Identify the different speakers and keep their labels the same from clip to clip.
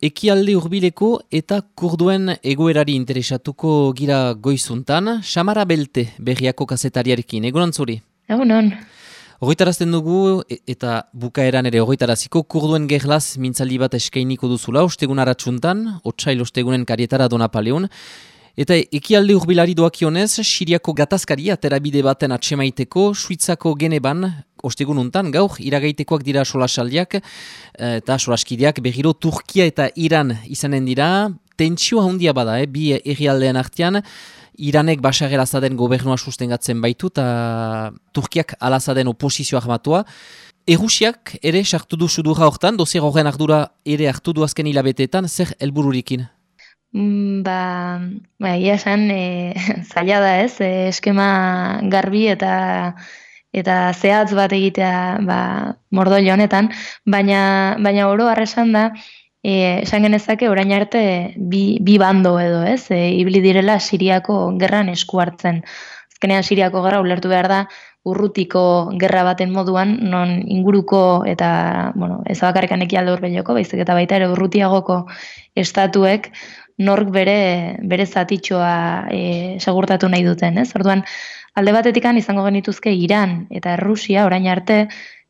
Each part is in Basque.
Speaker 1: Ekialde urbileko eta kurduen egoerari interesatuko gira goizuntan, Samara Belte berriako kasetariarekin, egunon zuri?
Speaker 2: Egunon.
Speaker 1: Horretarazten dugu e, eta bukaeran ere horretaraziko kurduen gerlaz mintzaldi bat eskainiko duzula, ostegun aratsuntan, otsail ostegunen karietara dona paleun, Eta ekialde urbilari doakionez, Siriako gatazkari aterabide baten atsemaiteko, Suitzako geneban, ostegun untan, gaur, iragaitekoak dira solasaldiak, eta solaskideak behiro Turkia eta Iran izanen dira, tentsioa handia bada, eh, bi errialdean artean, Iranek basar alazaden gobernua sustengatzen baitu, eta Turkiak alazaden oposizioa ahmatua. Erusiak ere sartu du sudurra hortan, dozer horren ardura ere hartu du azken hilabeteetan, zer helbururikin?
Speaker 2: Mm, ba, ba ia esan, e, zaila da ez, e, eskema garbi eta eta zehatz bat egitea ba, mordoio honetan, baina, baina oro arresan da, e, esan genezake orain arte bi, bi bando edo ez, e, ibili direla Siriako gerran esku hartzen. Azkenean Siriako gerra ulertu behar da, urrutiko gerra baten moduan, non inguruko eta, bueno, ez bakarrikan ekialde urbeloko, baizik eta baita ere urrutiagoko estatuek, nork bere bere zatitxoa e, segurtatu nahi duten, ez? Orduan alde batetikan izango genituzke Iran eta Rusia orain arte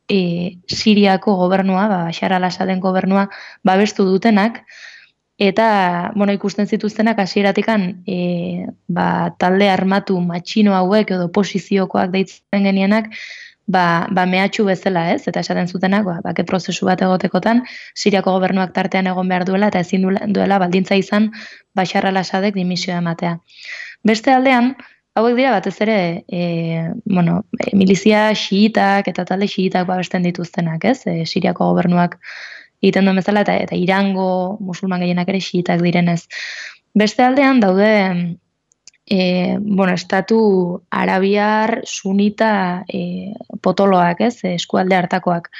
Speaker 2: e, Siriako gobernua, ba Bashar al-Assaden gobernua babestu dutenak eta bueno, ikusten zituztenak hasieratikan e, ba, talde armatu matxino hauek edo posiziokoak deitzen genienak ba, ba mehatxu bezala ez, eta esaten zutenak, ba, bake prozesu bat egotekotan, Siriako gobernuak tartean egon behar duela, eta ezin duela baldintza izan, Bashar al-Assadek dimisioa ematea. Beste aldean, hauek dira batez ere, e, bueno, e, milizia xiitak eta talde xiitak babesten dituztenak, ez, e, Siriako gobernuak egiten duen bezala, eta, eta irango musulman gehienak ere xiitak direnez. Beste aldean, daude, e, bueno, estatu arabiar sunita e, potoloak, ez, eskualde hartakoak.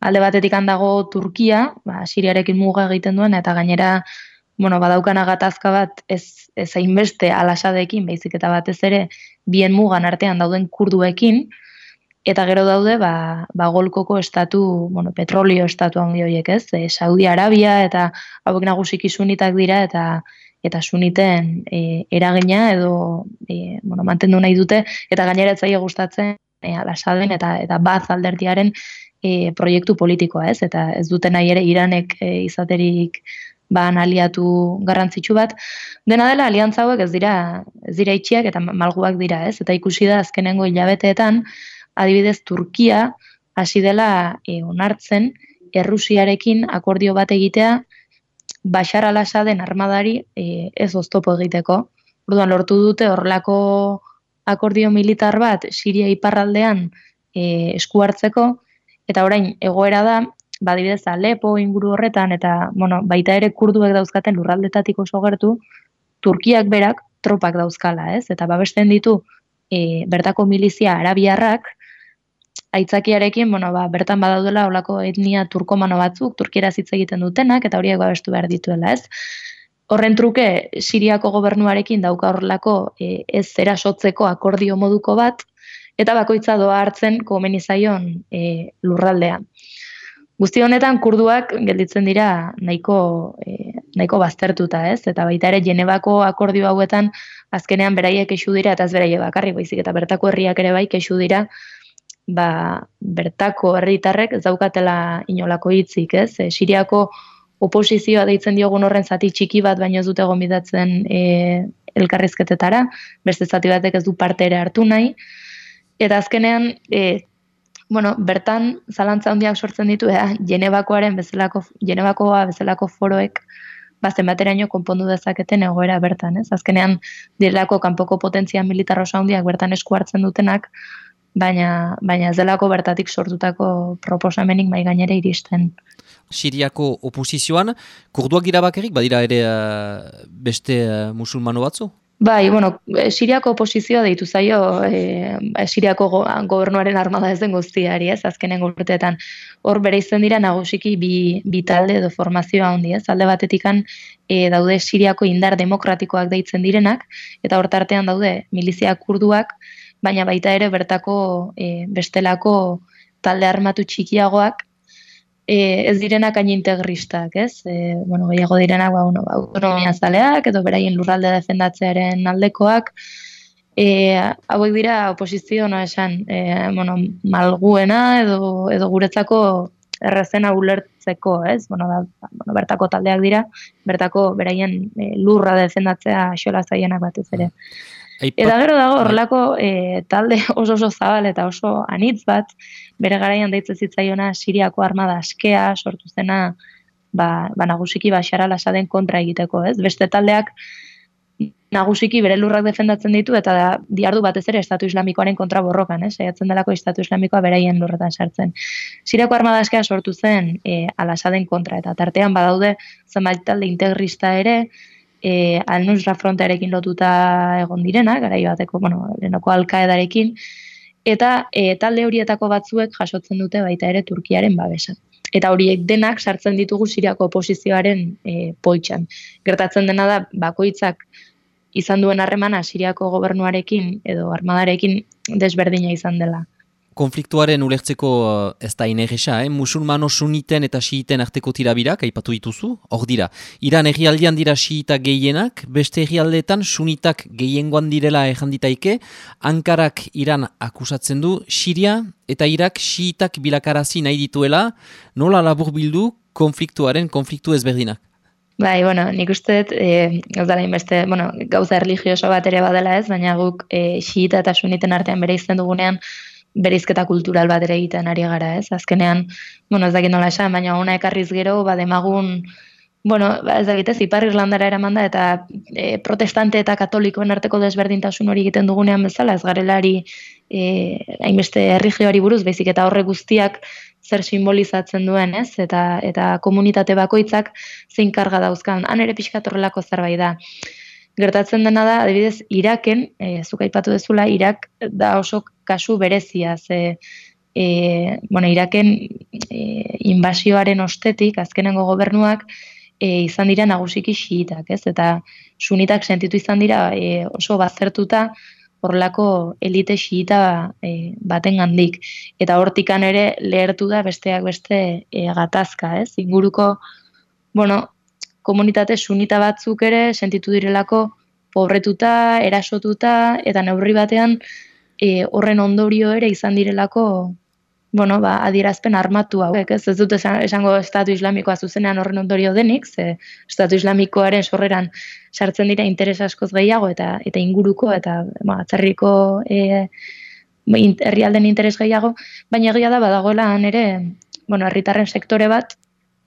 Speaker 2: Alde batetik handago Turkia, ba, Siriarekin muga egiten duen, eta gainera, bueno, badaukana gatazka bat ez, ez hainbeste alasadekin, baizik eta batez ere, bien mugan artean dauden kurduekin, eta gero daude, ba, ba golkoko estatu, bueno, petrolio estatu handi horiek, ez, e, Saudi Arabia, eta hauek nagusiki sunitak dira, eta eta suniten e, eragina edo e, bueno, mantendu nahi dute eta gainera etzaile gustatzen e, alasaden eta eta bat alderdiaren e, proiektu politikoa, ez? Eta ez dute nahi ere Iranek e, izaterik ba aliatu garrantzitsu bat. Dena dela aliantza hauek ez dira ez dira itxiak eta malguak dira, ez? Eta ikusi da azkenengo hilabeteetan adibidez Turkia hasi dela e, onartzen Errusiarekin akordio bat egitea Bashar al-Assaden armadari e, ez oztopo egiteko. Orduan lortu dute horrelako akordio militar bat Siria iparraldean e, esku hartzeko eta orain egoera da badibidez Alepo inguru horretan eta bueno, baita ere kurduek dauzkaten lurraldetatik oso gertu Turkiak berak tropak dauzkala, ez? Eta babesten ditu e, bertako milizia arabiarrak aitzakiarekin, bueno, ba, bertan badaudela olako etnia turkomano batzuk, turkiera hitz egiten dutenak, eta horiek babestu behar dituela, ez? Horren truke, Siriako gobernuarekin dauka horrelako e, ez erasotzeko akordio moduko bat, eta bakoitza doa hartzen komenizaion e, lurraldea. Guzti honetan kurduak gelditzen dira nahiko, e, nahiko baztertuta, ez? Eta baita ere Genebako akordio hauetan azkenean beraiek kexu dira eta ez beraiek bakarrik baizik eta bertako herriak ere bai kexu dira ba, bertako herritarrek ez daukatela inolako hitzik, ez? E, Siriako oposizioa deitzen diogun horren zati txiki bat baino ez dute gomidatzen e, elkarrizketetara, beste zati batek ez du parte ere hartu nahi. Eta azkenean, e, bueno, bertan zalantza handiak sortzen ditu, ea, Genebakoaren bezalako, Genebakoa bezalako foroek, bazen bateraino konpondu dezaketen egoera bertan, ez? Azkenean, direlako kanpoko potentzia militar handiak bertan esku hartzen dutenak, baina, baina ez delako bertatik sortutako proposamenik mai gainera iristen.
Speaker 1: Siriako oposizioan, kurduak gira bakerik, badira ere uh, beste uh, musulmano batzu?
Speaker 2: Bai, bueno, eh, Siriako oposizioa deitu zaio e, Siriako go, gobernuaren armada ez den guztiari, ez, azkenen urteetan. Hor bere izan dira nagusiki bi, bi talde edo formazioa handi, ez, alde batetikan e, daude Siriako indar demokratikoak deitzen direnak, eta hor tartean daude milizia kurduak, baina baita ere bertako e, bestelako talde armatu txikiagoak e, ez direnak hain integristak, ez? E, bueno, gehiago direnak ba, bueno, autonomia zaleak edo beraien lurralde defendatzearen aldekoak, e, hauek dira oposizio, no esan, e, bueno, malguena edo, edo guretzako errazena ulertzeko, ez? Bueno, da, bueno, bertako taldeak dira, bertako beraien e, lurra defendatzea xola zaienak batez ere. Eta gero dago horrelako e, talde oso oso zabal eta oso anitz bat, bere garaian deitze zitzaiona Siriako armada askea sortu zena ba, ba nagusiki Bashar al-Assaden kontra egiteko, ez? Beste taldeak nagusiki bere lurrak defendatzen ditu eta da, diardu batez ere Estatu Islamikoaren kontra borrokan, ez? Saiatzen delako Estatu Islamikoa beraien lurretan sartzen. Siriako armada askea sortu zen e, al-Assaden kontra eta tartean badaude zenbait talde integrista ere, e, al-Nusra frontearekin lotuta egon direna, garai bateko, bueno, lehenoko alkaedarekin, eta e, talde horietako batzuek jasotzen dute baita ere Turkiaren babesa. Eta horiek denak sartzen ditugu Siriako oposizioaren e, poitxan. Gertatzen dena da, bakoitzak izan duen harremana Siriako gobernuarekin edo armadarekin desberdina izan dela
Speaker 1: konfliktuaren ulertzeko eh, ez da inerresa, eh? musulmano suniten eta xiiten arteko tirabirak, aipatu dituzu, hor dira. Iran egialdian dira xiita gehienak, beste egialdeetan sunitak gehiengoan direla ejanditaike, Ankarak Iran akusatzen du, Siria eta Irak xiitak bilakarazi nahi dituela, nola labur bildu konfliktuaren konfliktu ezberdinak?
Speaker 2: Bai, bueno, nik uste dut, e, beste, bueno, gauza religioso bat ere badela ez, baina guk e, xiita eta suniten artean bere izten dugunean, berizketa kultural bat ere egiten ari gara, ez? Azkenean, bueno, ez dakit nola esan, baina ona ekarriz gero, ba, demagun, bueno, ba, ez dakit ez, Ipar Irlandara eraman da, eta e, protestante eta katolikoen arteko desberdintasun hori egiten dugunean bezala, ez garelari e, hainbeste errigioari buruz, baizik eta horre guztiak zer simbolizatzen duen, ez? Eta, eta komunitate bakoitzak zein karga dauzkan, han ere pixka torrelako zerbait da gertatzen dena da, adibidez, Iraken, e, zuk aipatu dezula, Irak da oso kasu berezia, ze, e, bueno, Iraken e, inbasioaren ostetik, azkenengo gobernuak, e, izan dira nagusiki xiitak, ez? Eta sunitak sentitu izan dira e, oso bazertuta horrelako elite xiita e, baten gandik. Eta hortikan ere lehertu da besteak beste e, gatazka, ez? Inguruko, bueno, komunitate sunita batzuk ere sentitu direlako pobretuta, erasotuta eta neurri batean e, horren ondorio ere izan direlako bueno, ba, adierazpen armatu hau. Ez, ez dut esango Estatu Islamikoa zuzenean horren ondorio denik, ze Estatu Islamikoaren sorreran sartzen dira interes askoz gehiago eta eta inguruko eta ba, atzerriko e, herrialden interes gehiago, baina egia da badagoela ere, bueno, herritarren sektore bat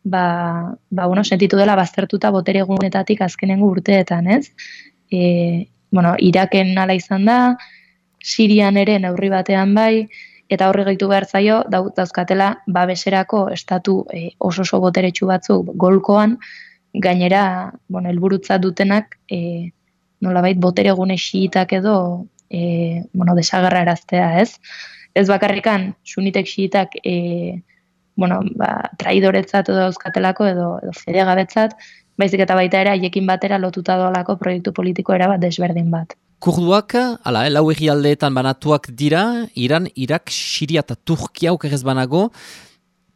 Speaker 2: ba, ba bueno, sentitu dela baztertuta botere egunetatik azkenengo urteetan, ez? E, bueno, Iraken nala izan da, Sirian ere neurri batean bai, eta horri gaitu behar zaio, dauzkatela babeserako estatu e, oso oso boteretsu batzuk golkoan, gainera, bueno, elburutza dutenak, e, nolabait botere egune xiitak edo, e, bueno, desagarra eraztea, ez? Ez bakarrikan, sunitek xiitak, e, bueno, ba, traidoretzat edo euskatelako edo, edo fede gabetzat, baizik eta baita ere haiekin batera lotuta doalako proiektu politiko era bat desberdin bat.
Speaker 1: Kurduak, ala, eh, lau aldeetan banatuak dira, Iran, Irak, Siria eta Turkia aukerrez banago.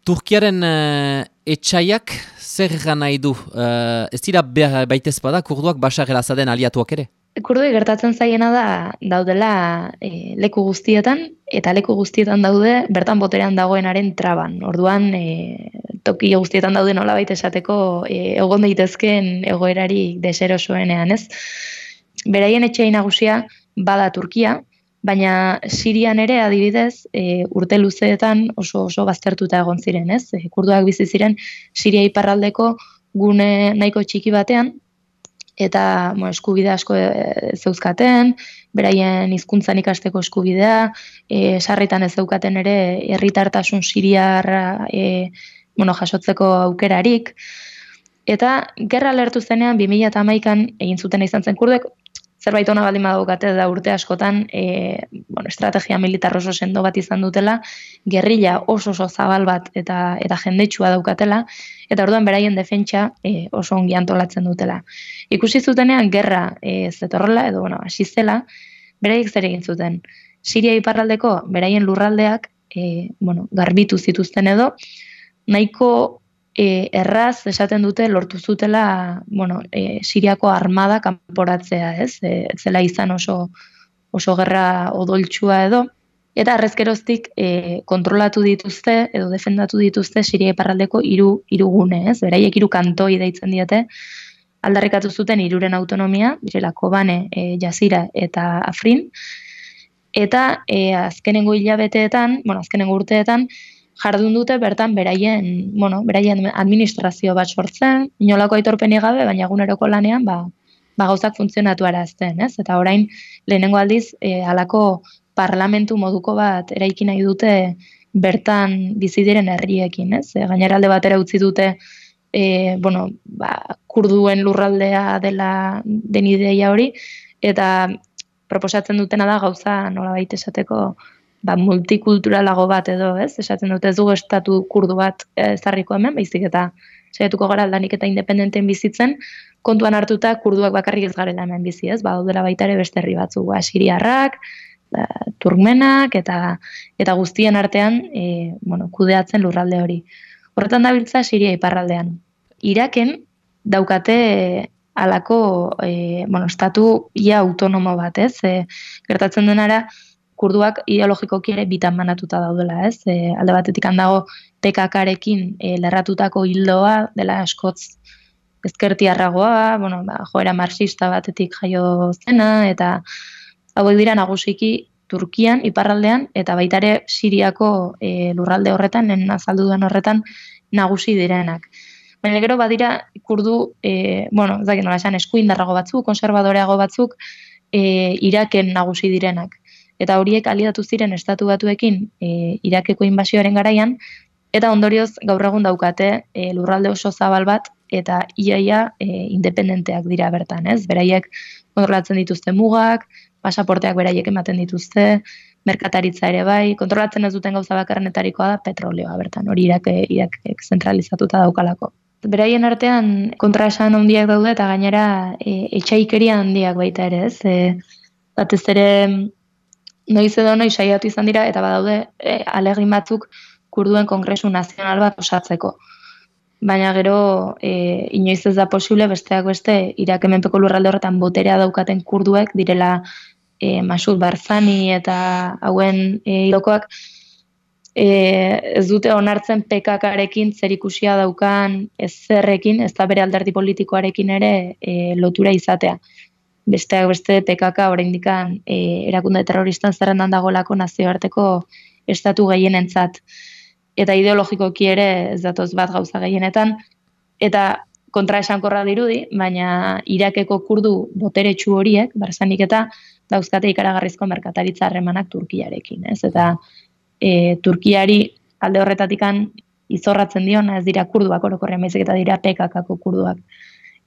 Speaker 1: Turkiaren uh, etxaiak zer gana du? Uh, ez dira baitez bada, kurduak basar aliatuak ere?
Speaker 2: Kurdoi gertatzen zaiena da daudela e, leku guztietan eta leku guztietan daude bertan boterean dagoenaren traban. Orduan e, toki guztietan daude nola baita esateko e, egon daitezkeen egoerari deserosoenean, ez? Beraien etxeai nagusia bada Turkia, baina Sirian ere adibidez e, urte luzeetan oso oso baztertuta egon ziren, ez? E, kurduak bizi ziren Siria iparraldeko gune nahiko txiki batean, eta mo, eskubide asko e, zeuzkaten, beraien hizkuntzan ikasteko eskubidea, e, sarritan ez zeukaten ere herritartasun siriarra e, bueno, jasotzeko aukerarik. Eta gerra lertu zenean 2011an egin zuten izan zen kurdek, zerbait ona baldin badukate da urte askotan e, bueno, estrategia militar oso sendo bat izan dutela, gerrilla oso oso zabal bat eta eta jendetsua daukatela, eta orduan beraien defentsa e, oso ongi antolatzen dutela. Ikusi zutenean gerra e, zetorrela edo bueno, hasi zela, beraiek zer egin zuten. Siria iparraldeko beraien lurraldeak e, bueno, garbitu zituzten edo, nahiko e, erraz esaten dute lortu zutela bueno, e, Siriako armada kanporatzea, ez? E, zela izan oso oso gerra odoltsua edo eta arrezkeroztik e, kontrolatu dituzte edo defendatu dituzte Siria iparraldeko hiru hirugune, ez? Beraiek hiru kantoi deitzen diete aldarrikatu zuten hiruren autonomia, direla Kobane, e, Jazira eta Afrin. Eta e, azkenengo hilabeteetan, bueno, azkenengo urteetan, jardun dute bertan beraien, bueno, beraien administrazio bat sortzen, inolako aitorpeni gabe, baina eguneroko lanean, ba, ba gauzak funtzionatu arazten, ez? Eta orain, lehenengo aldiz, e, alako parlamentu moduko bat eraiki nahi dute bertan bizi diren herriekin, ez? E, gainera alde batera utzi dute e, bueno, ba, kurduen lurraldea dela den ideia hori, eta proposatzen dutena da gauza nola baita esateko ba, multikulturalago bat edo, ez? Esatzen dute ez dugu estatu kurdu bat eh, ezarriko hemen, baizik eta saiatuko gara aldanik eta independenten bizitzen, kontuan hartuta kurduak bakarrik ez garela hemen bizi, ez? Ba, daudela baita ere beste herri batzu, ba, siriarrak, ba, eta eta guztien artean, e, bueno, kudeatzen lurralde hori. Horretan dabiltza Siria iparraldean. Iraken daukate alako e, bueno, estatu ia autonomo bat, ez? E, gertatzen denara, kurduak ideologikoki ere bitan banatuta daudela, ez? E, alde batetik handago PKKarekin e, lerratutako hildoa dela askotz ezkertiarragoa, bueno, ba, joera marxista batetik jaio zena, eta hauek dira nagusiki Turkian, iparraldean, eta baita ere Siriako e, lurralde horretan, nen azaldu duen horretan, nagusi direnak. Baina gero badira kurdu, e, bueno, ez dakit nola esan, eskuindarrago batzuk, konservadoreago batzuk, e, iraken nagusi direnak eta horiek aliatu ziren estatu batuekin e, Irakeko inbasioaren garaian, eta ondorioz gaur egun daukate e, lurralde oso zabal bat, eta iaia e, independenteak dira bertan, ez? Beraiek kontrolatzen dituzte mugak, pasaporteak beraiek ematen dituzte, merkataritza ere bai, kontrolatzen ez duten gauza bakarrenetarikoa da petroleoa bertan, hori irak, irak zentralizatuta daukalako. Beraien artean kontraesan handiak daude eta gainera e, etxaikeria handiak baita ere, ez? E, batez ere noiz edo noiz saiatu izan dira eta badaude e, alegin batzuk kurduen kongresu nazional bat osatzeko. Baina gero e, inoiz ez da posible besteak beste Irak hemenpeko lurralde horretan boterea daukaten kurduek direla e, Masud Barzani eta hauen e, ilokoak e, ez dute onartzen PKKarekin zer ikusia daukan ez zerrekin, ez da bere alderdi politikoarekin ere e, lotura izatea besteak beste PKK oraindikan e, erakunde terroristan zerrendan dagolako nazioarteko estatu gehienentzat eta ideologikoki ere ez datoz bat gauza gehienetan eta kontra esankorra dirudi, baina Irakeko kurdu boteretsu horiek, barzanik eta dauzkate ikaragarrizko merkataritza harremanak Turkiarekin, ez? Eta e, Turkiari alde horretatikan izorratzen diona ez dira kurduak orokorrean baizik eta dira PKKko kurduak.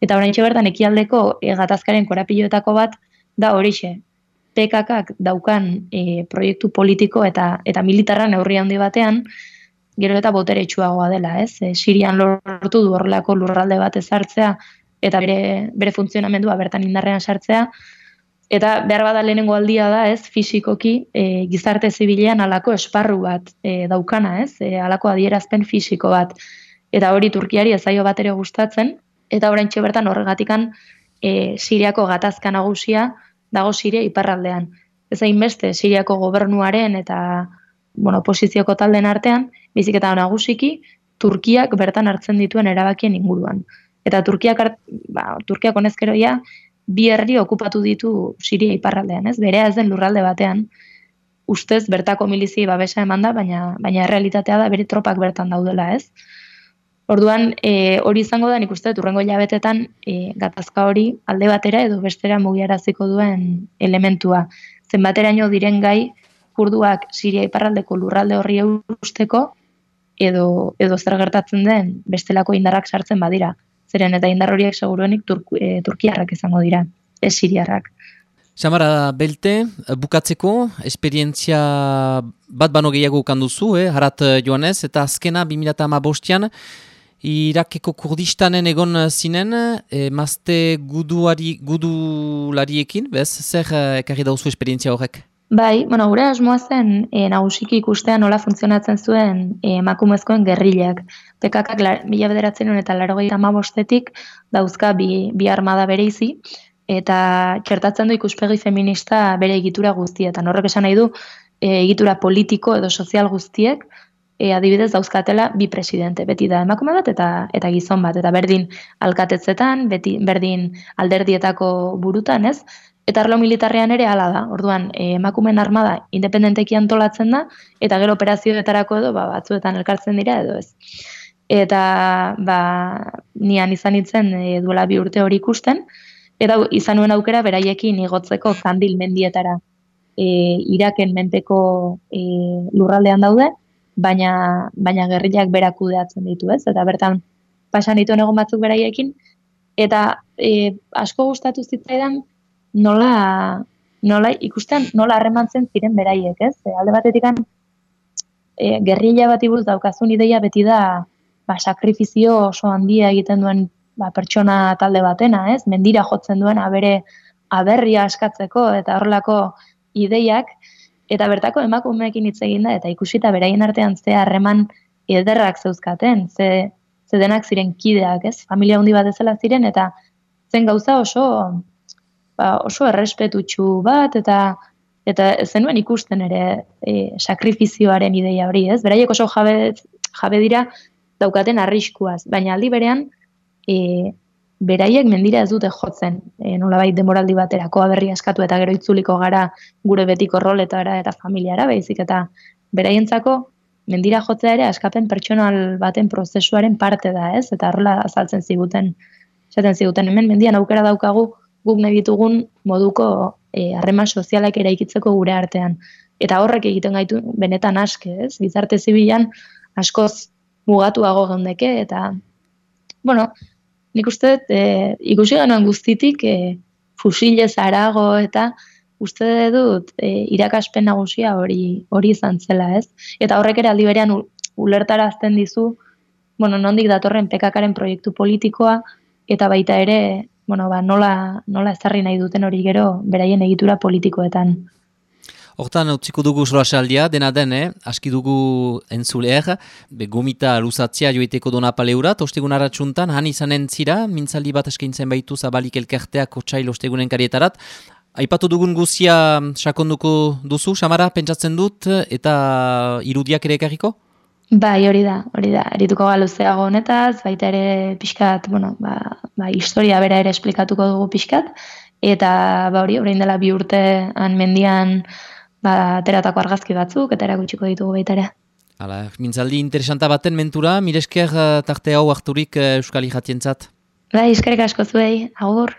Speaker 2: Eta orain bertan ekialdeko e, gatazkaren korapiloetako bat da horixe. PKK daukan e, proiektu politiko eta eta militarra neurri handi batean, gero eta botere etxuagoa dela, ez? E, Sirian lortu du horrelako lurralde bat ezartzea eta bere, bere funtzionamendua bertan indarrean sartzea, eta behar bada lehenengo aldia da, ez, fisikoki, e, gizarte zibilean alako esparru bat e, daukana, ez, e, alako adierazpen fisiko bat. Eta hori Turkiari ezaio bat ere gustatzen, eta orain bertan horregatikan e, Siriako gatazka nagusia dago Siria iparraldean. Ez beste Siriako gobernuaren eta bueno, posizioko talden artean, bizik eta nagusiki Turkiak bertan hartzen dituen erabakien inguruan. Eta Turkiak, ba, Turkiak onezkeroia bi herri okupatu ditu Siria iparraldean, ez? Berea ez den lurralde batean, ustez bertako milizi babesa eman da, baina, baina realitatea da bere tropak bertan daudela, ez? Orduan, e, hori izango da, nik uste, urrengo jabetetan, e, gatazka hori alde batera edo bestera mugiaraziko duen elementua. Zenbateraino diren gai, kurduak Siria iparraldeko lurralde horri eusteko, edo, edo zer gertatzen den bestelako indarrak sartzen badira. Zeren eta indar horiek seguruenik e, turkiarrak izango dira, ez siriarrak.
Speaker 1: Samara Belte, bukatzeko, esperientzia bat bano gehiago kanduzu, eh? harat joanez, eta azkena 2008an, Irakeko kurdistanen egon zinen, e, mazte guduari, gudulariekin, bez? Zer eh, ekarri dauzu esperientzia horrek?
Speaker 2: Bai, bueno, gure asmoa zen e, nagusiki ikustean nola funtzionatzen zuen emakumezkoen gerrilak. PKK mila bederatzen eta laro amabostetik dauzka bi, bi armada bere izi, eta txertatzen du ikuspegi feminista bere egitura guztietan. Horrek esan nahi du e, egitura politiko edo sozial guztiek, e, adibidez dauzkatela bi presidente, beti da emakume bat eta eta gizon bat, eta berdin alkatetzetan, beti, berdin alderdietako burutan, ez? Eta arlo militarrean ere hala da. Orduan, eh, emakumen armada independenteki antolatzen da eta gero operazioetarako edo ba batzuetan elkartzen dira edo ez. Eta ba nian izan itzen e, duela bi urte hori ikusten eta izan nuen aukera beraiekin igotzeko kandil mendietara e, iraken menteko e, lurraldean daude, baina, baina gerrilak berak kudeatzen ditu ez, eta bertan pasan ditu egon batzuk beraiekin, eta e, asko gustatu zitzaidan, nola, nola ikusten nola harremantzen ziren beraiek, ez? E, alde batetik e, gerrilla bat ibuz daukazun ideia beti da ba, sakrifizio oso handia egiten duen ba, pertsona talde batena, ez? Mendira jotzen duen abere aberria askatzeko eta horrelako ideiak eta bertako emakumeekin hitz egin da eta ikusita beraien artean ze harreman ederrak zeuzkaten, ze, ze denak ziren kideak, ez? Familia handi bat ezela ziren eta zen gauza oso ba, oso errespetutsu bat eta eta zenuen ikusten ere e, sakrifizioaren ideia hori, ez? Beraiek oso jabe, jabe dira daukaten arriskuaz, baina aldi berean e, beraiek mendira ez dute jotzen, e, nolabait demoraldi baterako aberri askatu eta gero itzuliko gara gure betiko roletara eta familiara, baizik eta beraientzako mendira jotzea ere askapen pertsonal baten prozesuaren parte da, ez? Eta horrela azaltzen ziguten, esaten ziguten hemen mendian aukera daukagu guk nahi ditugun moduko e, harreman sozialak eraikitzeko gure artean. Eta horrek egiten gaitu benetan aske, ez? Bizarte zibilan askoz mugatuago geundeke eta bueno, nik uste dut e, ikusi genuen guztitik e, fusile zarago eta uste dut e, irakaspen nagusia hori hori izan zela, ez? Eta horrek ere aldi berean ulertarazten dizu, bueno, nondik datorren pekakaren proiektu politikoa eta baita ere bueno, ba, nola, nola ezarri nahi duten hori gero beraien egitura politikoetan.
Speaker 1: Hortan, utziko dugu solasaldia, dena den, eh? aski dugu entzuleer, be gomita luzatzia joiteko dona paleurat, ostegun aratsuntan, han izanen zira, mintzaldi bat eskaintzen baitu zabalik elkarteak otxail ostegunen karietarat. Aipatu dugun guzia sakonduko duzu, Samara, pentsatzen dut, eta irudiak ere ekarriko?
Speaker 2: Bai, hori da, hori da. Erituko galuzeago honetaz, baita ere pixkat, bueno, ba, ba, historia bera ere esplikatuko dugu pixkat, eta ba, hori, orain dela bi urtean mendian ba, teratako argazki batzuk, eta erakutsiko ditugu baita ere.
Speaker 1: Hala, mintzaldi interesanta baten mentura, miresker eh, tarte hau harturik uh, Euskali jatientzat?
Speaker 2: Bai, eskerrik asko zuei, agur.